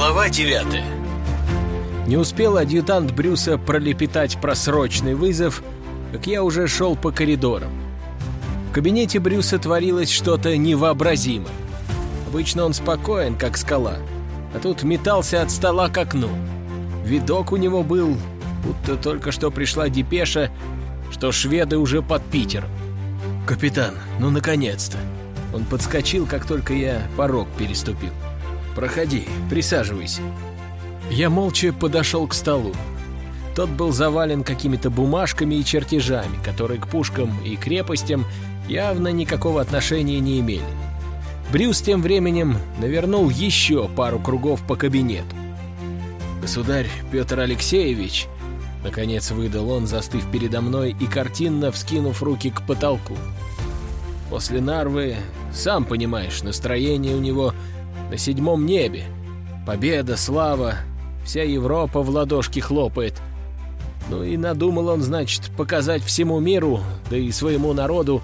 Глава девятая Не успел адъютант Брюса пролепетать просрочный вызов, как я уже шел по коридорам. В кабинете Брюса творилось что-то невообразимое. Обычно он спокоен, как скала, а тут метался от стола к окну. Видок у него был, будто только что пришла депеша, что шведы уже под Питером. «Капитан, ну наконец-то!» Он подскочил, как только я порог переступил. «Проходи, присаживайся». Я молча подошел к столу. Тот был завален какими-то бумажками и чертежами, которые к пушкам и крепостям явно никакого отношения не имели. Брюс тем временем навернул еще пару кругов по кабинету. «Государь Петр Алексеевич», — наконец выдал он, застыв передо мной и картинно вскинув руки к потолку. «После Нарвы, сам понимаешь, настроение у него на седьмом небе. Победа, слава, вся Европа в ладошки хлопает. Ну и надумал он, значит, показать всему миру, да и своему народу,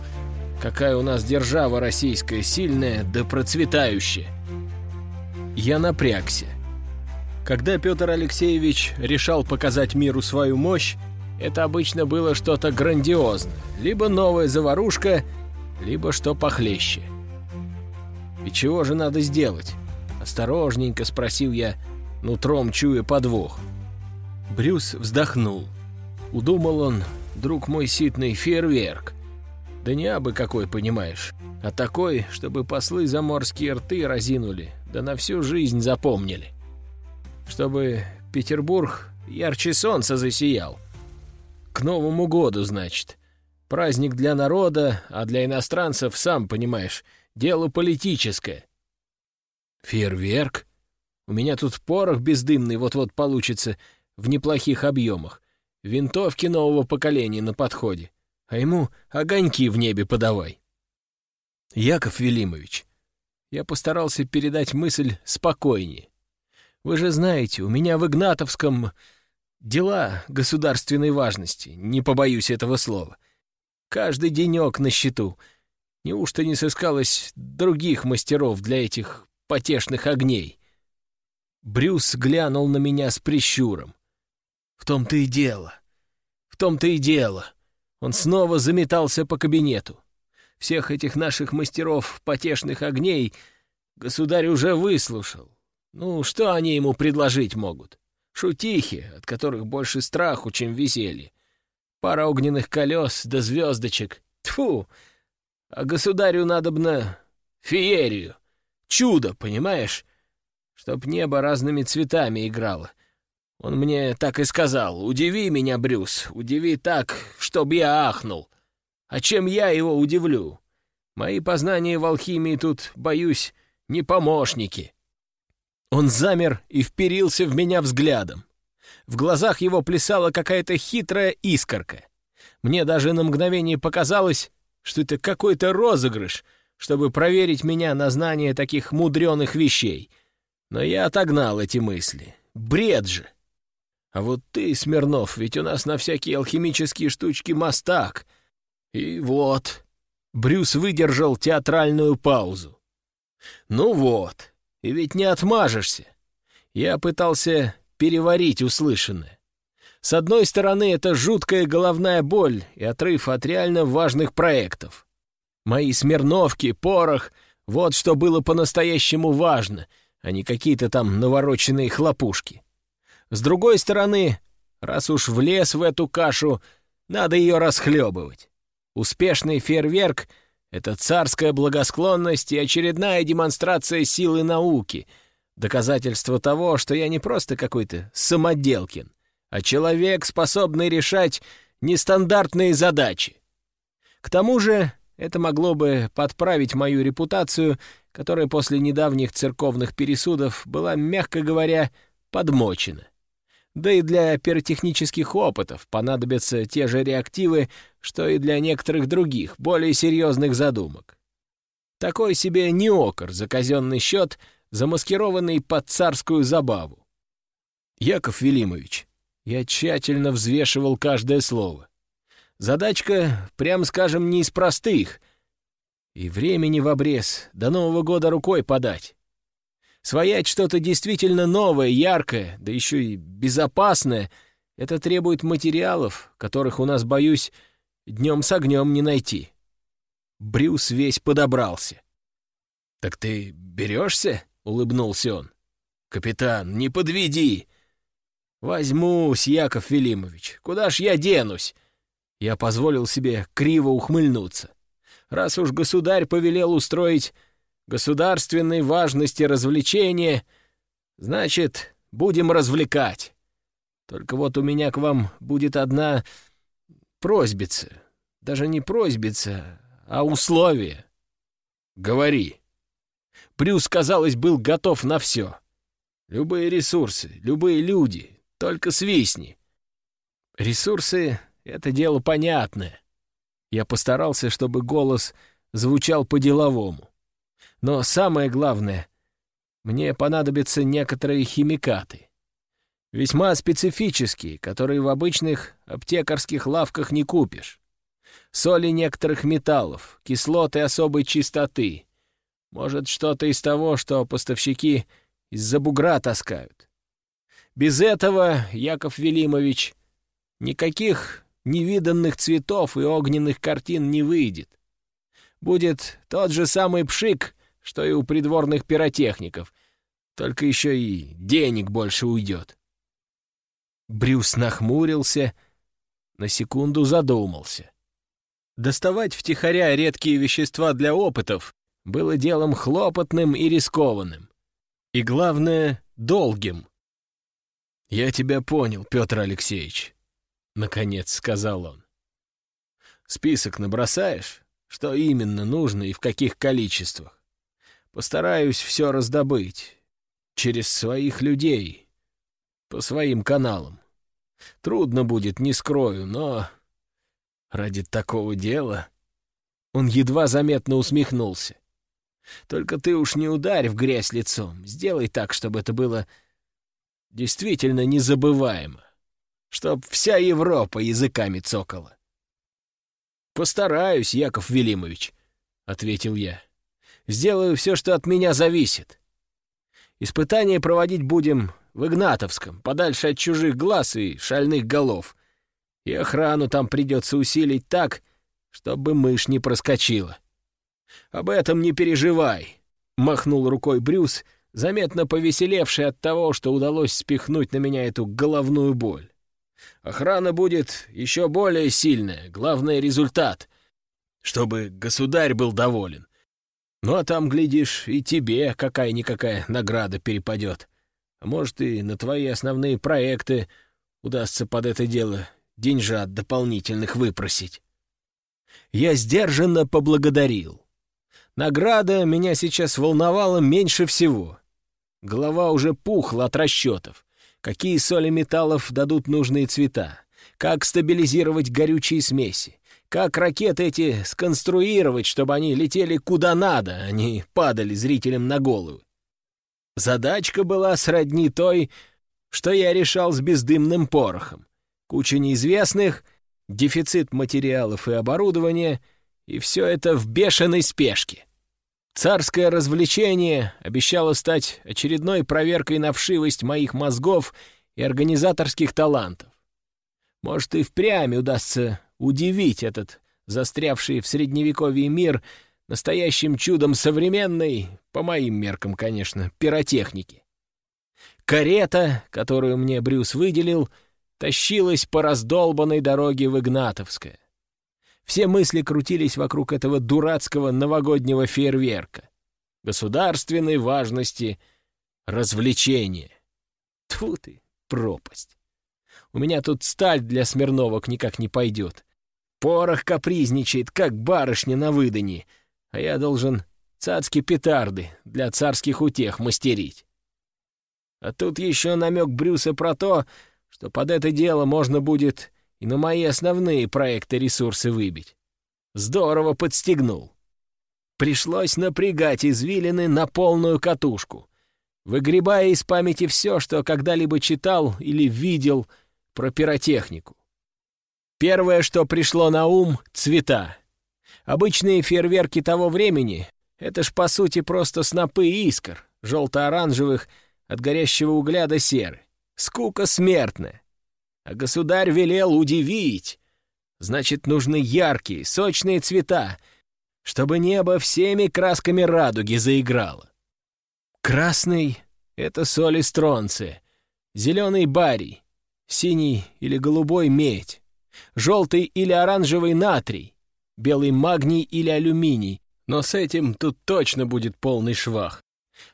какая у нас держава российская сильная да процветающая. Я напрягся. Когда Петр Алексеевич решал показать миру свою мощь, это обычно было что-то грандиозное, либо новая заварушка, либо что похлеще. «И чего же надо сделать?» Осторожненько спросил я, нутром чуя подвох. Брюс вздохнул. Удумал он, друг мой ситный, фейерверк. Да не абы какой, понимаешь, а такой, чтобы послы заморские рты разинули, да на всю жизнь запомнили. Чтобы Петербург ярче солнца засиял. К Новому году, значит. Праздник для народа, а для иностранцев, сам понимаешь, дело политическое. Фейерверк? У меня тут порох бездымный вот-вот получится в неплохих объемах. Винтовки нового поколения на подходе. А ему огоньки в небе подавай. Яков Велимович, я постарался передать мысль спокойнее. Вы же знаете, у меня в Игнатовском дела государственной важности, не побоюсь этого слова. Каждый денек на счету. Неужто не сыскалось других мастеров для этих потешных огней? Брюс глянул на меня с прищуром. В том-то и дело. В том-то и дело. Он снова заметался по кабинету. Всех этих наших мастеров потешных огней государь уже выслушал. Ну, что они ему предложить могут? Шутихи, от которых больше страху, чем веселье. Пара огненных колес да звездочек. Тфу! А государю надобно феерию. Чудо, понимаешь? Чтоб небо разными цветами играло. Он мне так и сказал. «Удиви меня, Брюс, удиви так, чтоб я ахнул. А чем я его удивлю? Мои познания в алхимии тут, боюсь, не помощники». Он замер и вперился в меня взглядом. В глазах его плясала какая-то хитрая искорка. Мне даже на мгновение показалось, что это какой-то розыгрыш, чтобы проверить меня на знание таких мудреных вещей. Но я отогнал эти мысли. Бред же! А вот ты, Смирнов, ведь у нас на всякие алхимические штучки мастак. И вот...» Брюс выдержал театральную паузу. «Ну вот, и ведь не отмажешься. Я пытался переварить услышанное. С одной стороны, это жуткая головная боль и отрыв от реально важных проектов. Мои смирновки, порох — вот что было по-настоящему важно, а не какие-то там навороченные хлопушки. С другой стороны, раз уж влез в эту кашу, надо ее расхлебывать. Успешный фейерверк — это царская благосклонность и очередная демонстрация силы науки, доказательство того, что я не просто какой-то самоделкин, а человек, способный решать нестандартные задачи. К тому же это могло бы подправить мою репутацию, которая после недавних церковных пересудов была, мягко говоря, подмочена. Да и для пиротехнических опытов понадобятся те же реактивы, что и для некоторых других, более серьезных задумок. Такой себе неокр за казенный счет, замаскированный под царскую забаву. Яков Велимович, я тщательно взвешивал каждое слово. Задачка, прям скажем, не из простых. И времени в обрез, до Нового года рукой подать. Своять что-то действительно новое, яркое, да еще и безопасное — это требует материалов, которых у нас, боюсь, днем с огнем не найти. Брюс весь подобрался. «Так ты берешься?» — улыбнулся он. «Капитан, не подведи!» «Возьмусь, Яков Велимович, куда ж я денусь?» Я позволил себе криво ухмыльнуться. Раз уж государь повелел устроить государственной важности развлечения, значит, будем развлекать. Только вот у меня к вам будет одна просьбица. Даже не просьбица, а условие. Говори. Брюс, казалось, был готов на все. Любые ресурсы, любые люди, только свистни. Ресурсы — это дело понятное. Я постарался, чтобы голос звучал по-деловому. Но самое главное, мне понадобятся некоторые химикаты. Весьма специфические, которые в обычных аптекарских лавках не купишь. Соли некоторых металлов, кислоты особой чистоты. Может, что-то из того, что поставщики из-за бугра таскают. Без этого, Яков Велимович, никаких невиданных цветов и огненных картин не выйдет. Будет тот же самый пшик, что и у придворных пиротехников, только еще и денег больше уйдет. Брюс нахмурился, на секунду задумался. Доставать втихаря редкие вещества для опытов было делом хлопотным и рискованным. И главное, долгим. «Я тебя понял, Петр Алексеевич», — наконец сказал он. «Список набросаешь, что именно нужно и в каких количествах? Постараюсь все раздобыть. Через своих людей. По своим каналам. Трудно будет, не скрою, но... Ради такого дела... Он едва заметно усмехнулся. Только ты уж не ударь в грязь лицом. Сделай так, чтобы это было действительно незабываемо. Чтоб вся Европа языками цокала. «Постараюсь, Яков Велимович», — ответил я. Сделаю все, что от меня зависит. Испытания проводить будем в Игнатовском, подальше от чужих глаз и шальных голов. И охрану там придется усилить так, чтобы мышь не проскочила. Об этом не переживай, — махнул рукой Брюс, заметно повеселевший от того, что удалось спихнуть на меня эту головную боль. Охрана будет еще более сильная, главное — результат, чтобы государь был доволен. Ну а там, глядишь, и тебе какая-никакая награда перепадет. А может, и на твои основные проекты удастся под это дело деньжат дополнительных выпросить. Я сдержанно поблагодарил. Награда меня сейчас волновала меньше всего. Голова уже пухла от расчетов. Какие соли металлов дадут нужные цвета? Как стабилизировать горючие смеси? Как ракеты эти сконструировать, чтобы они летели куда надо, а не падали зрителям на голову? Задачка была сродни той, что я решал с бездымным порохом. Куча неизвестных, дефицит материалов и оборудования, и все это в бешеной спешке. Царское развлечение обещало стать очередной проверкой на вшивость моих мозгов и организаторских талантов. Может, и впрямь удастся удивить этот застрявший в средневековье мир настоящим чудом современной, по моим меркам, конечно, пиротехники. Карета, которую мне Брюс выделил, тащилась по раздолбанной дороге в Игнатовское. Все мысли крутились вокруг этого дурацкого новогоднего фейерверка. Государственной важности развлечения. Тьфу ты, пропасть. У меня тут сталь для смирновок никак не пойдет. Порох капризничает, как барышня на выданье, а я должен цацки петарды для царских утех мастерить. А тут еще намек Брюса про то, что под это дело можно будет и на мои основные проекты ресурсы выбить. Здорово подстегнул. Пришлось напрягать извилины на полную катушку, выгребая из памяти все, что когда-либо читал или видел про пиротехнику. Первое, что пришло на ум — цвета. Обычные фейерверки того времени — это ж, по сути, просто снопы искр, желто-оранжевых, от горящего угля до серы. Скука смертная. А государь велел удивить. Значит, нужны яркие, сочные цвета, чтобы небо всеми красками радуги заиграло. Красный — это соль из стронция, зеленый — барий, синий или голубой — медь, желтый или оранжевый — натрий, белый — магний или алюминий, но с этим тут точно будет полный швах.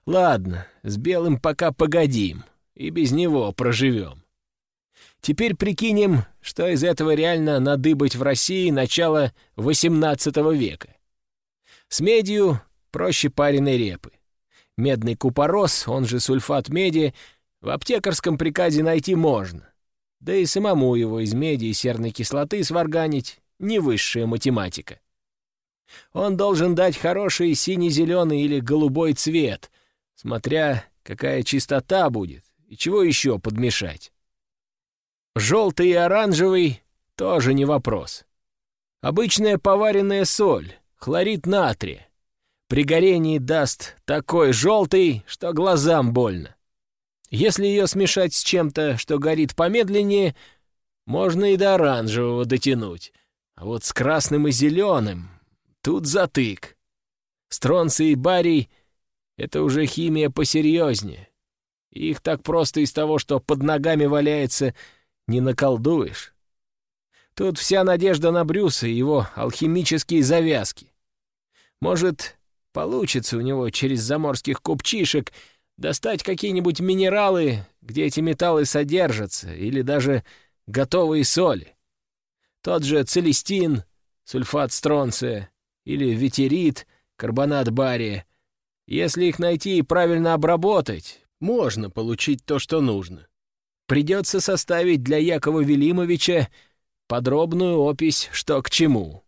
Ладно, с белым пока погодим, и без него проживем. Теперь прикинем, что из этого реально надыбать в России начало XVIII века. С медью проще пареной репы. Медный купорос, он же сульфат меди, в аптекарском приказе найти можно. Да и самому его из меди и серной кислоты сварганить — не высшая математика. Он должен дать хороший синий-зеленый или голубой цвет, смотря какая чистота будет и чего еще подмешать. Желтый и оранжевый — тоже не вопрос. Обычная поваренная соль, хлорид натрия. При горении даст такой желтый, что глазам больно. Если ее смешать с чем-то, что горит помедленнее, можно и до оранжевого дотянуть. А вот с красным и зеленым тут затык. Стронций и барий — это уже химия посерьезнее. Их так просто из того, что под ногами валяется, не наколдуешь. Тут вся надежда на Брюса и его алхимические завязки. Может, получится у него через заморских купчишек достать какие-нибудь минералы, где эти металлы содержатся, или даже готовые соли. Тот же целестин, сульфат стронция, или ветерит, карбонат бария. Если их найти и правильно обработать, можно получить то, что нужно. Придется составить для Якова Велимовича подробную опись, что к чему.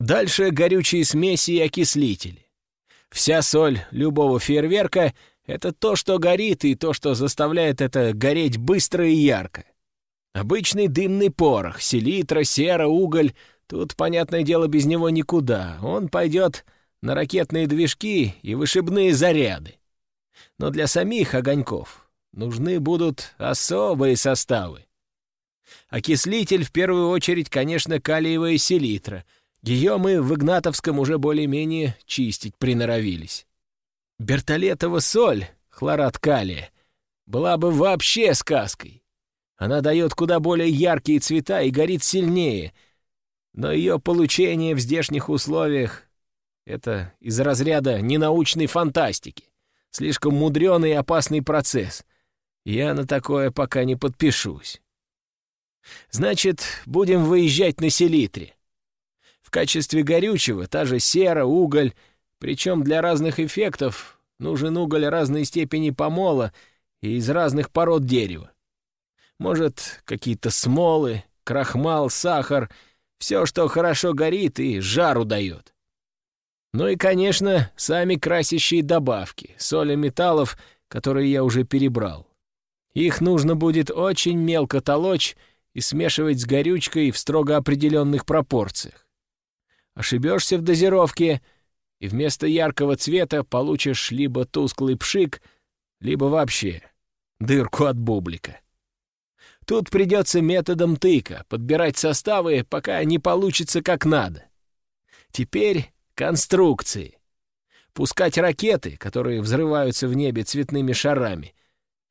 Дальше горючие смеси и окислители. Вся соль любого фейерверка — это то, что горит, и то, что заставляет это гореть быстро и ярко. Обычный дымный порох, селитра, сера, уголь — тут, понятное дело, без него никуда. Он пойдет на ракетные движки и вышибные заряды. Но для самих огоньков нужны будут особые составы. Окислитель в первую очередь, конечно, калиевая селитра. Ее мы в Игнатовском уже более-менее чистить приноровились. Бертолетова соль, хлорат калия, была бы вообще сказкой. Она дает куда более яркие цвета и горит сильнее, но ее получение в здешних условиях — это из разряда ненаучной фантастики. Слишком мудреный и опасный процесс. Я на такое пока не подпишусь. Значит, будем выезжать на селитре. В качестве горючего та же сера, уголь, причем для разных эффектов нужен уголь разной степени помола и из разных пород дерева. Может, какие-то смолы, крахмал, сахар, все, что хорошо горит и жару дает. Ну и, конечно, сами красящие добавки, соли металлов, которые я уже перебрал. Их нужно будет очень мелко толочь и смешивать с горючкой в строго определенных пропорциях. Ошибешься в дозировке, и вместо яркого цвета получишь либо тусклый пшик, либо вообще дырку от бублика. Тут придется методом тыка подбирать составы, пока не получится как надо. Теперь Конструкции. Пускать ракеты, которые взрываются в небе цветными шарами.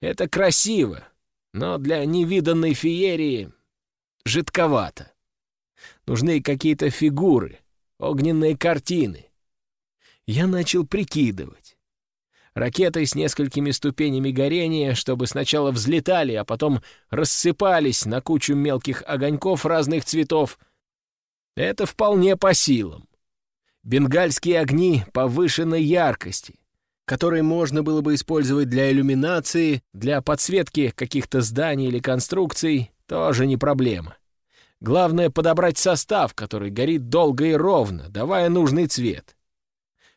Это красиво, но для невиданной феерии жидковато. Нужны какие-то фигуры, огненные картины. Я начал прикидывать. Ракеты с несколькими ступенями горения, чтобы сначала взлетали, а потом рассыпались на кучу мелких огоньков разных цветов. Это вполне по силам бенгальские огни повышенной яркости, которые можно было бы использовать для иллюминации, для подсветки каких-то зданий или конструкций, тоже не проблема. Главное — подобрать состав, который горит долго и ровно, давая нужный цвет.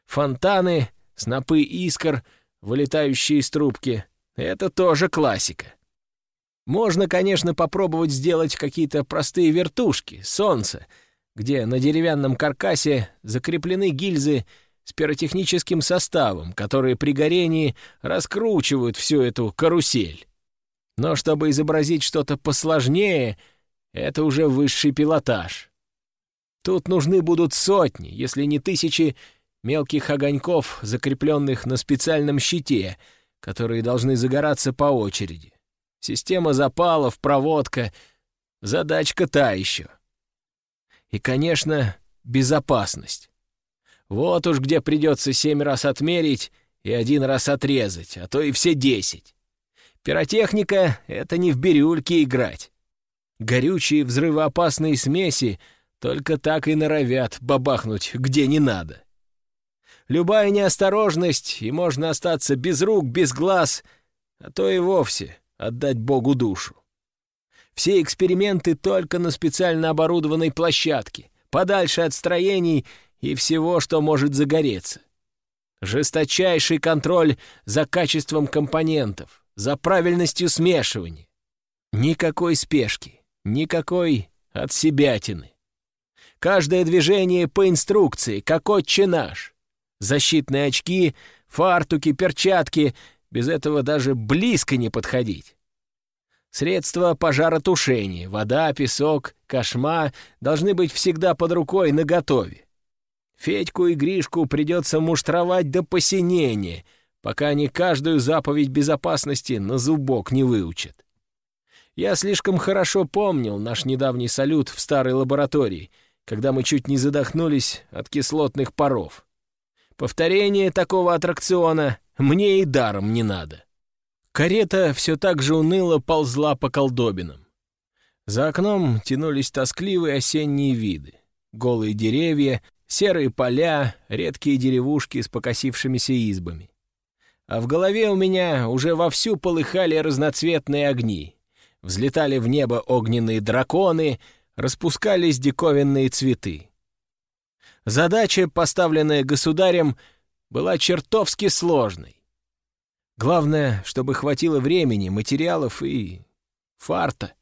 Фонтаны, снопы искр, вылетающие из трубки — это тоже классика. Можно, конечно, попробовать сделать какие-то простые вертушки, солнце — где на деревянном каркасе закреплены гильзы, с пиротехническим составом, которые при горении раскручивают всю эту карусель. Но чтобы изобразить что-то посложнее, это уже высший пилотаж. Тут нужны будут сотни, если не тысячи мелких огоньков, закрепленных на специальном щите, которые должны загораться по очереди. Система запалов, проводка — задачка та еще. И, конечно, безопасность. Вот уж где придется семь раз отмерить и один раз отрезать, а то и все десять. Пиротехника — это не в бирюльке играть. Горючие взрывоопасные смеси только так и норовят бабахнуть где не надо. Любая неосторожность, и можно остаться без рук, без глаз, а то и вовсе отдать Богу душу. Все эксперименты только на специально оборудованной площадке, подальше от строений и всего, что может загореться. Жесточайший контроль за качеством компонентов, за правильностью смешивания. Никакой спешки, никакой отсебятины. Каждое движение по инструкции, как отче наш. Защитные очки, фартуки, перчатки, без этого даже близко не подходить. Средства пожаротушения, вода, песок, кошма должны быть всегда под рукой наготове. Федьку и Гришку придется муштровать до посинения, пока они каждую заповедь безопасности на зубок не выучат. Я слишком хорошо помнил наш недавний салют в старой лаборатории, когда мы чуть не задохнулись от кислотных паров. Повторение такого аттракциона мне и даром не надо. Карета все так же уныло ползла по колдобинам. За окном тянулись тоскливые осенние виды. Голые деревья, серые поля, редкие деревушки с покосившимися избами. А в голове у меня уже вовсю полыхали разноцветные огни. Взлетали в небо огненные драконы, распускались диковинные цветы. Задача, поставленная государем, была чертовски сложной. Главное, чтобы хватило времени, материалов и... фарта.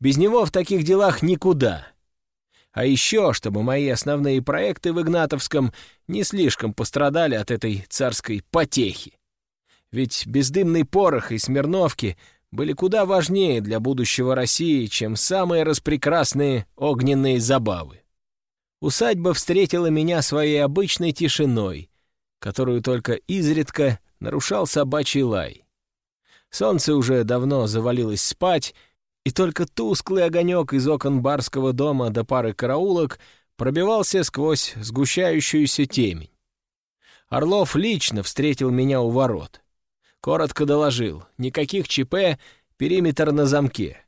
Без него в таких делах никуда. А еще, чтобы мои основные проекты в Игнатовском не слишком пострадали от этой царской потехи. Ведь бездымный порох и смирновки были куда важнее для будущего России, чем самые распрекрасные огненные забавы. Усадьба встретила меня своей обычной тишиной, которую только изредка нарушал собачий лай. Солнце уже давно завалилось спать, и только тусклый огонек из окон барского дома до пары караулок пробивался сквозь сгущающуюся темень. Орлов лично встретил меня у ворот. Коротко доложил, никаких ЧП, периметр на замке.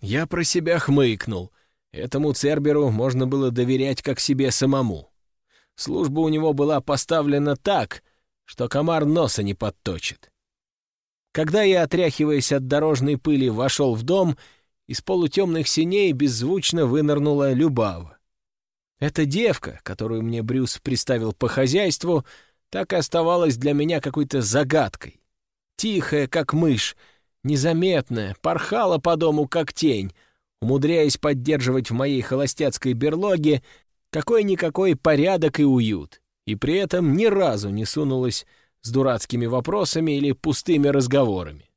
Я про себя хмыкнул. Этому Церберу можно было доверять как себе самому. Служба у него была поставлена так, что комар носа не подточит. Когда я, отряхиваясь от дорожной пыли, вошел в дом, из полутемных синей беззвучно вынырнула Любава. Эта девка, которую мне Брюс приставил по хозяйству, так и оставалась для меня какой-то загадкой. Тихая, как мышь, незаметная, порхала по дому, как тень, умудряясь поддерживать в моей холостяцкой берлоге какой-никакой порядок и уют, и при этом ни разу не сунулась с дурацкими вопросами или пустыми разговорами.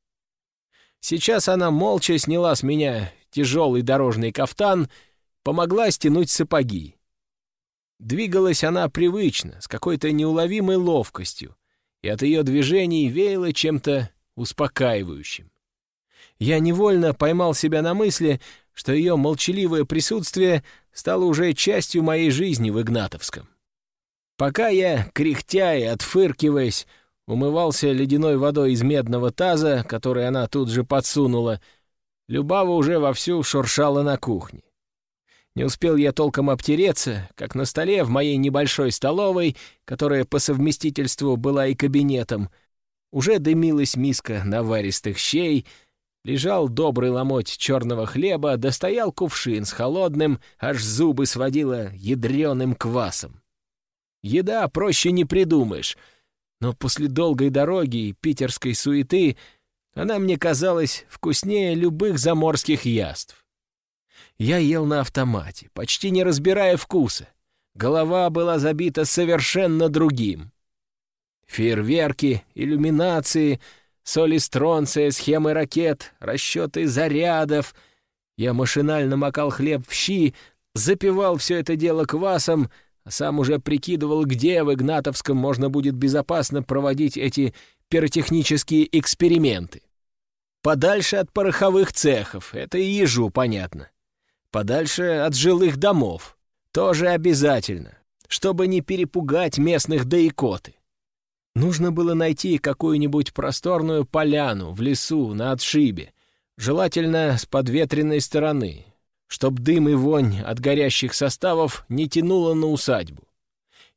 Сейчас она молча сняла с меня тяжелый дорожный кафтан, помогла стянуть сапоги. Двигалась она привычно, с какой-то неуловимой ловкостью, и от ее движений веяло чем-то успокаивающим. Я невольно поймал себя на мысли, что ее молчаливое присутствие стало уже частью моей жизни в Игнатовском. Пока я, кряхтя и отфыркиваясь, умывался ледяной водой из медного таза, который она тут же подсунула, Любава уже вовсю шуршала на кухне. Не успел я толком обтереться, как на столе в моей небольшой столовой, которая по совместительству была и кабинетом, уже дымилась миска наваристых щей — Лежал добрый ломоть черного хлеба, достоял кувшин с холодным, аж зубы сводило ядреным квасом. Еда проще не придумаешь, но после долгой дороги и питерской суеты она мне казалась вкуснее любых заморских яств. Я ел на автомате, почти не разбирая вкуса. голова была забита совершенно другим. Фейерверки, иллюминации, соли стронция, схемы ракет, расчеты зарядов. Я машинально макал хлеб в щи, запивал все это дело квасом, сам уже прикидывал, где в Игнатовском можно будет безопасно проводить эти пиротехнические эксперименты. Подальше от пороховых цехов, это и ежу понятно. Подальше от жилых домов, тоже обязательно, чтобы не перепугать местных да. Нужно было найти какую-нибудь просторную поляну в лесу на отшибе, желательно с подветренной стороны, чтоб дым и вонь от горящих составов не тянуло на усадьбу.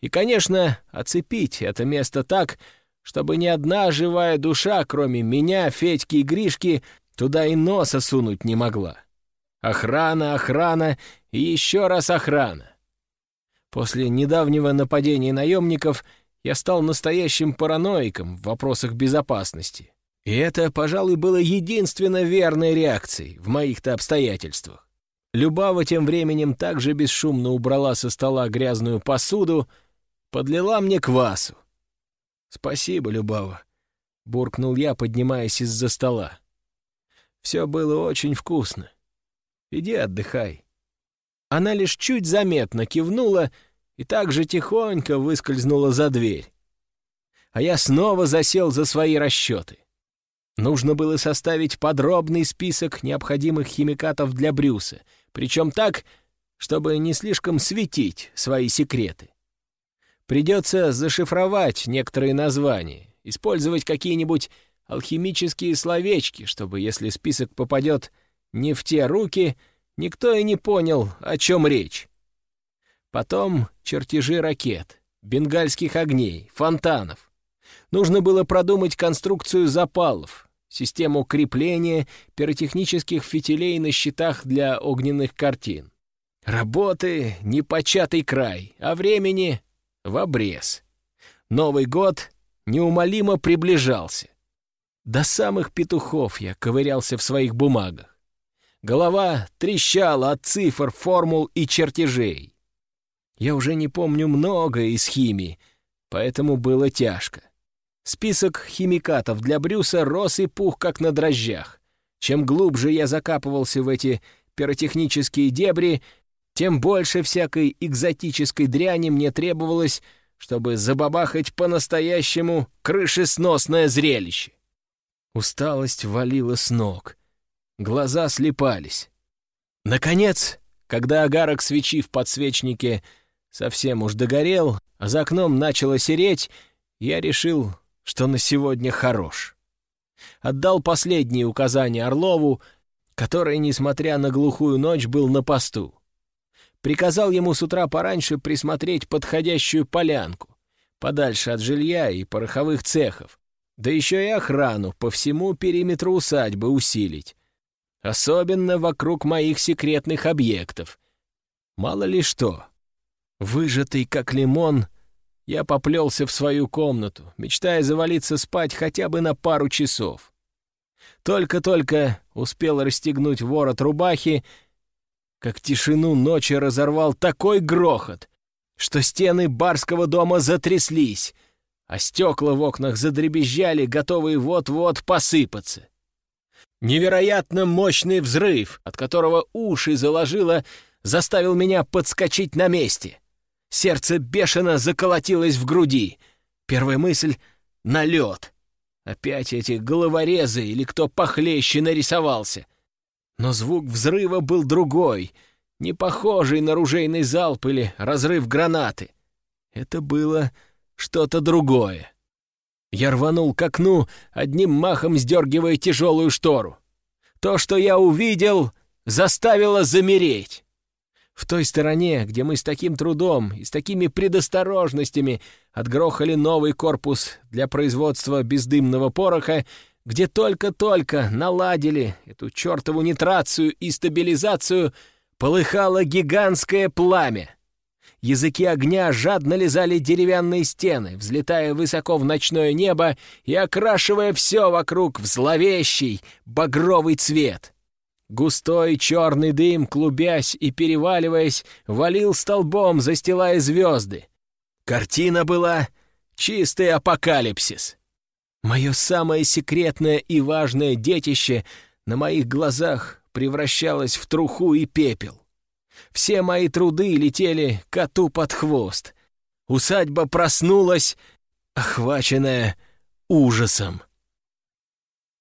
И, конечно, оцепить это место так, чтобы ни одна живая душа, кроме меня, Федьки и Гришки, туда и носа сунуть не могла. Охрана, охрана и еще раз охрана. После недавнего нападения наемников я стал настоящим параноиком в вопросах безопасности. И это, пожалуй, было единственно верной реакцией в моих-то обстоятельствах. Любава тем временем также бесшумно убрала со стола грязную посуду, подлила мне квасу. «Спасибо, Любава», — буркнул я, поднимаясь из-за стола. «Все было очень вкусно. Иди отдыхай». Она лишь чуть заметно кивнула и так же тихонько выскользнула за дверь. А я снова засел за свои расчеты. Нужно было составить подробный список необходимых химикатов для Брюса, причем так, чтобы не слишком светить свои секреты. Придется зашифровать некоторые названия, использовать какие-нибудь алхимические словечки, чтобы, если список попадет не в те руки, никто и не понял, о чем речь. Потом чертежи ракет, бенгальских огней, фонтанов. Нужно было продумать конструкцию запалов, систему крепления пиротехнических фитилей на щитах для огненных картин. Работы — непочатый край, а времени в обрез. Новый год неумолимо приближался. До самых петухов я ковырялся в своих бумагах. Голова трещала от цифр, формул и чертежей. Я уже не помню многое из химии, поэтому было тяжко. Список химикатов для Брюса рос и пух, как на дрожжах. Чем глубже я закапывался в эти пиротехнические дебри, тем больше всякой экзотической дряни мне требовалось, чтобы забабахать по-настоящему крышесносное зрелище. Усталость валила с ног. Глаза слепались. Наконец, когда огарок свечи в подсвечнике совсем уж догорел, а за окном начало сереть, я решил, что на сегодня хорош. Отдал последние указания Орлову, который, несмотря на глухую ночь, был на посту приказал ему с утра пораньше присмотреть подходящую полянку, подальше от жилья и пороховых цехов, да еще и охрану по всему периметру усадьбы усилить, особенно вокруг моих секретных объектов. Мало ли что. Выжатый как лимон, я поплелся в свою комнату, мечтая завалиться спать хотя бы на пару часов. Только-только успел расстегнуть ворот рубахи как тишину ночи разорвал такой грохот, что стены барского дома затряслись, а стекла в окнах задребезжали, готовые вот-вот посыпаться. Невероятно мощный взрыв, от которого уши заложило, заставил меня подскочить на месте. Сердце бешено заколотилось в груди. Первая мысль — на лед. Опять эти головорезы или кто похлеще нарисовался — но звук взрыва был другой, не похожий на ружейный залп или разрыв гранаты. Это было что-то другое. Я рванул к окну, одним махом сдергивая тяжелую штору. То, что я увидел, заставило замереть. В той стороне, где мы с таким трудом и с такими предосторожностями отгрохали новый корпус для производства бездымного пороха, где только-только наладили эту чертову нитрацию и стабилизацию, полыхало гигантское пламя. Языки огня жадно лизали деревянные стены, взлетая высоко в ночное небо и окрашивая все вокруг в зловещий багровый цвет. Густой черный дым, клубясь и переваливаясь, валил столбом, застилая звезды. Картина была чистый апокалипсис. Мое самое секретное и важное детище на моих глазах превращалось в труху и пепел. Все мои труды летели коту под хвост. Усадьба проснулась, охваченная ужасом.